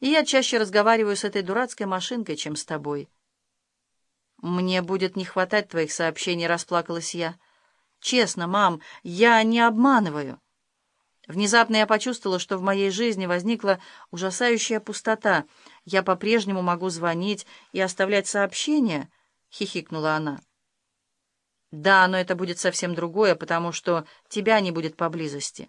и я чаще разговариваю с этой дурацкой машинкой, чем с тобой. «Мне будет не хватать твоих сообщений», — расплакалась я. «Честно, мам, я не обманываю». Внезапно я почувствовала, что в моей жизни возникла ужасающая пустота. «Я по-прежнему могу звонить и оставлять сообщения?» — хихикнула она. «Да, но это будет совсем другое, потому что тебя не будет поблизости».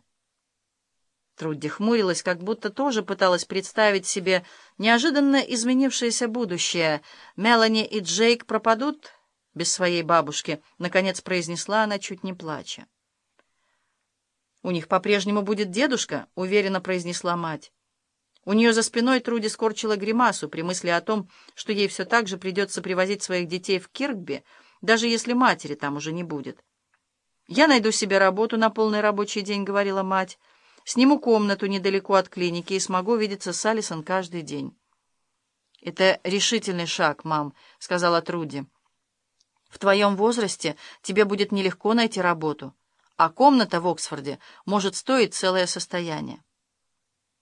Трудди хмурилась, как будто тоже пыталась представить себе неожиданно изменившееся будущее. Мелани и Джейк пропадут без своей бабушки, — наконец произнесла она, чуть не плача. «У них по-прежнему будет дедушка», — уверенно произнесла мать. У нее за спиной Труди скорчила гримасу при мысли о том, что ей все так же придется привозить своих детей в Киркби, даже если матери там уже не будет. «Я найду себе работу на полный рабочий день», — говорила мать, — Сниму комнату недалеко от клиники и смогу видеться с Алисон каждый день. «Это решительный шаг, мам», — сказала Труди. «В твоем возрасте тебе будет нелегко найти работу, а комната в Оксфорде может стоить целое состояние».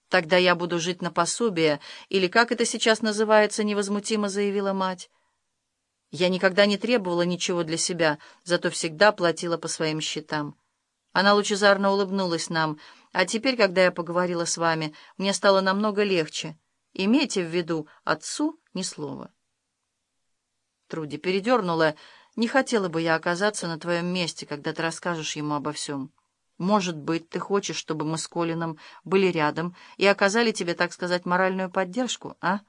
«Тогда я буду жить на пособие, или как это сейчас называется, невозмутимо заявила мать. Я никогда не требовала ничего для себя, зато всегда платила по своим счетам. Она лучезарно улыбнулась нам. «А теперь, когда я поговорила с вами, мне стало намного легче. Имейте в виду, отцу ни слова». Труди передернула. «Не хотела бы я оказаться на твоем месте, когда ты расскажешь ему обо всем. Может быть, ты хочешь, чтобы мы с Колином были рядом и оказали тебе, так сказать, моральную поддержку, а?»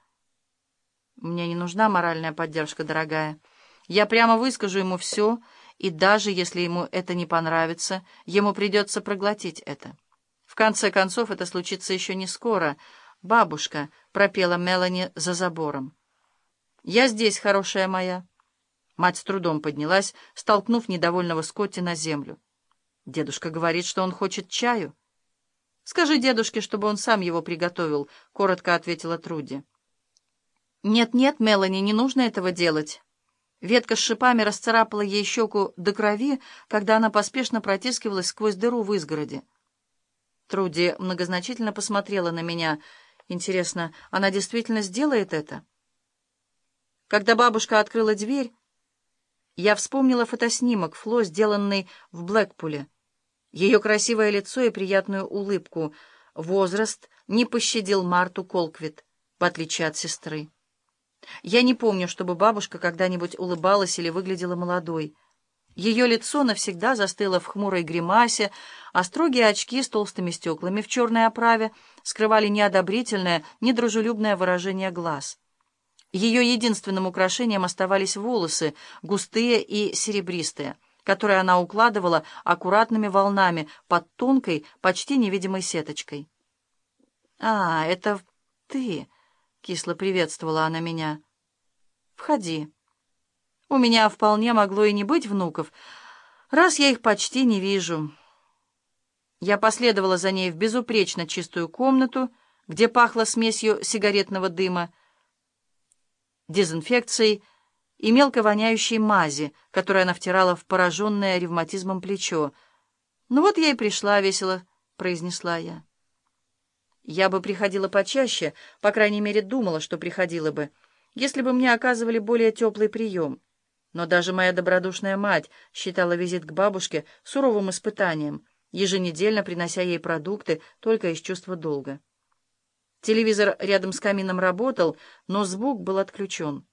«Мне не нужна моральная поддержка, дорогая. Я прямо выскажу ему все, и даже если ему это не понравится, ему придется проглотить это. В конце концов, это случится еще не скоро. «Бабушка», — пропела Мелани за забором. «Я здесь, хорошая моя». Мать с трудом поднялась, столкнув недовольного Скотти на землю. «Дедушка говорит, что он хочет чаю». «Скажи дедушке, чтобы он сам его приготовил», — коротко ответила Труди. «Нет-нет, Мелани, не нужно этого делать». Ветка с шипами расцарапала ей щеку до крови, когда она поспешно протискивалась сквозь дыру в изгороде. Труди многозначительно посмотрела на меня. Интересно, она действительно сделает это? Когда бабушка открыла дверь, я вспомнила фотоснимок Фло, сделанный в Блэкпуле. Ее красивое лицо и приятную улыбку. Возраст не пощадил Марту Колквит, в отличие от сестры. Я не помню, чтобы бабушка когда-нибудь улыбалась или выглядела молодой. Ее лицо навсегда застыло в хмурой гримасе, а строгие очки с толстыми стеклами в черной оправе скрывали неодобрительное, недружелюбное выражение глаз. Ее единственным украшением оставались волосы, густые и серебристые, которые она укладывала аккуратными волнами под тонкой, почти невидимой сеточкой. «А, это ты!» Кисло приветствовала она меня. «Входи. У меня вполне могло и не быть внуков, раз я их почти не вижу». Я последовала за ней в безупречно чистую комнату, где пахло смесью сигаретного дыма, дезинфекцией и мелко воняющей мази, которую она втирала в пораженное ревматизмом плечо. «Ну вот я и пришла весело», — произнесла я. Я бы приходила почаще, по крайней мере, думала, что приходила бы, если бы мне оказывали более теплый прием. Но даже моя добродушная мать считала визит к бабушке суровым испытанием, еженедельно принося ей продукты только из чувства долга. Телевизор рядом с камином работал, но звук был отключен.